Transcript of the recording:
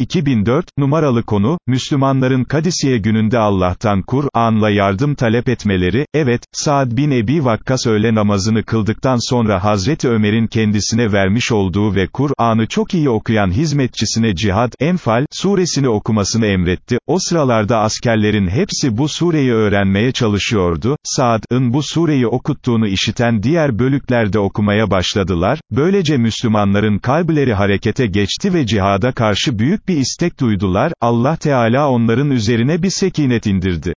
2004, numaralı konu, Müslümanların Kadisiye gününde Allah'tan Kur'an'la yardım talep etmeleri, evet, Saad bin Ebi Vakkas öğle namazını kıldıktan sonra Hazreti Ömer'in kendisine vermiş olduğu ve Kur'an'ı çok iyi okuyan hizmetçisine cihad, Enfal, suresini okumasını emretti, o sıralarda askerlerin hepsi bu sureyi öğrenmeye çalışıyordu, Saad'ın bu sureyi okuttuğunu işiten diğer bölüklerde okumaya başladılar, böylece Müslümanların kalpleri harekete geçti ve cihada karşı büyük bir istek duydular, Allah Teala onların üzerine bir sekinet indirdi.